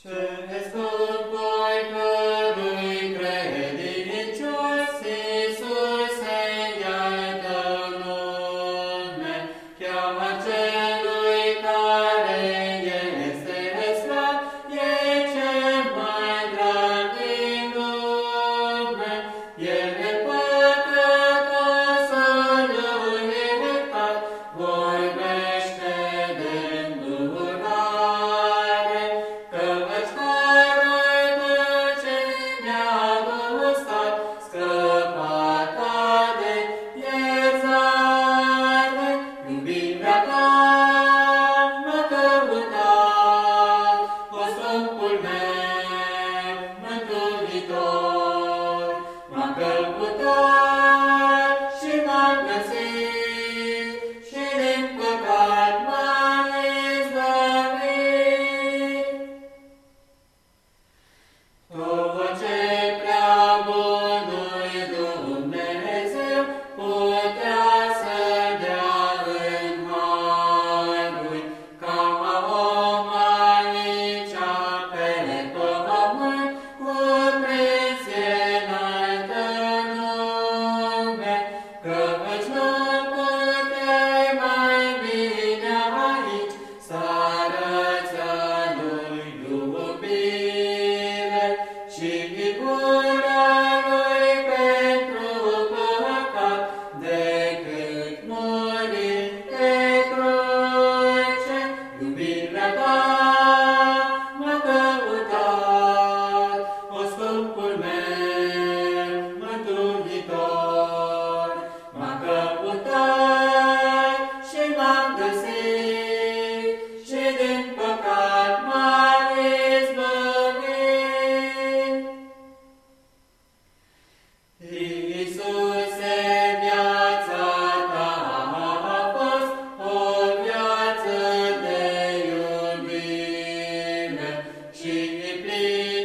Schönes Buch, voi cărui credincios Iisus, Hei ai be.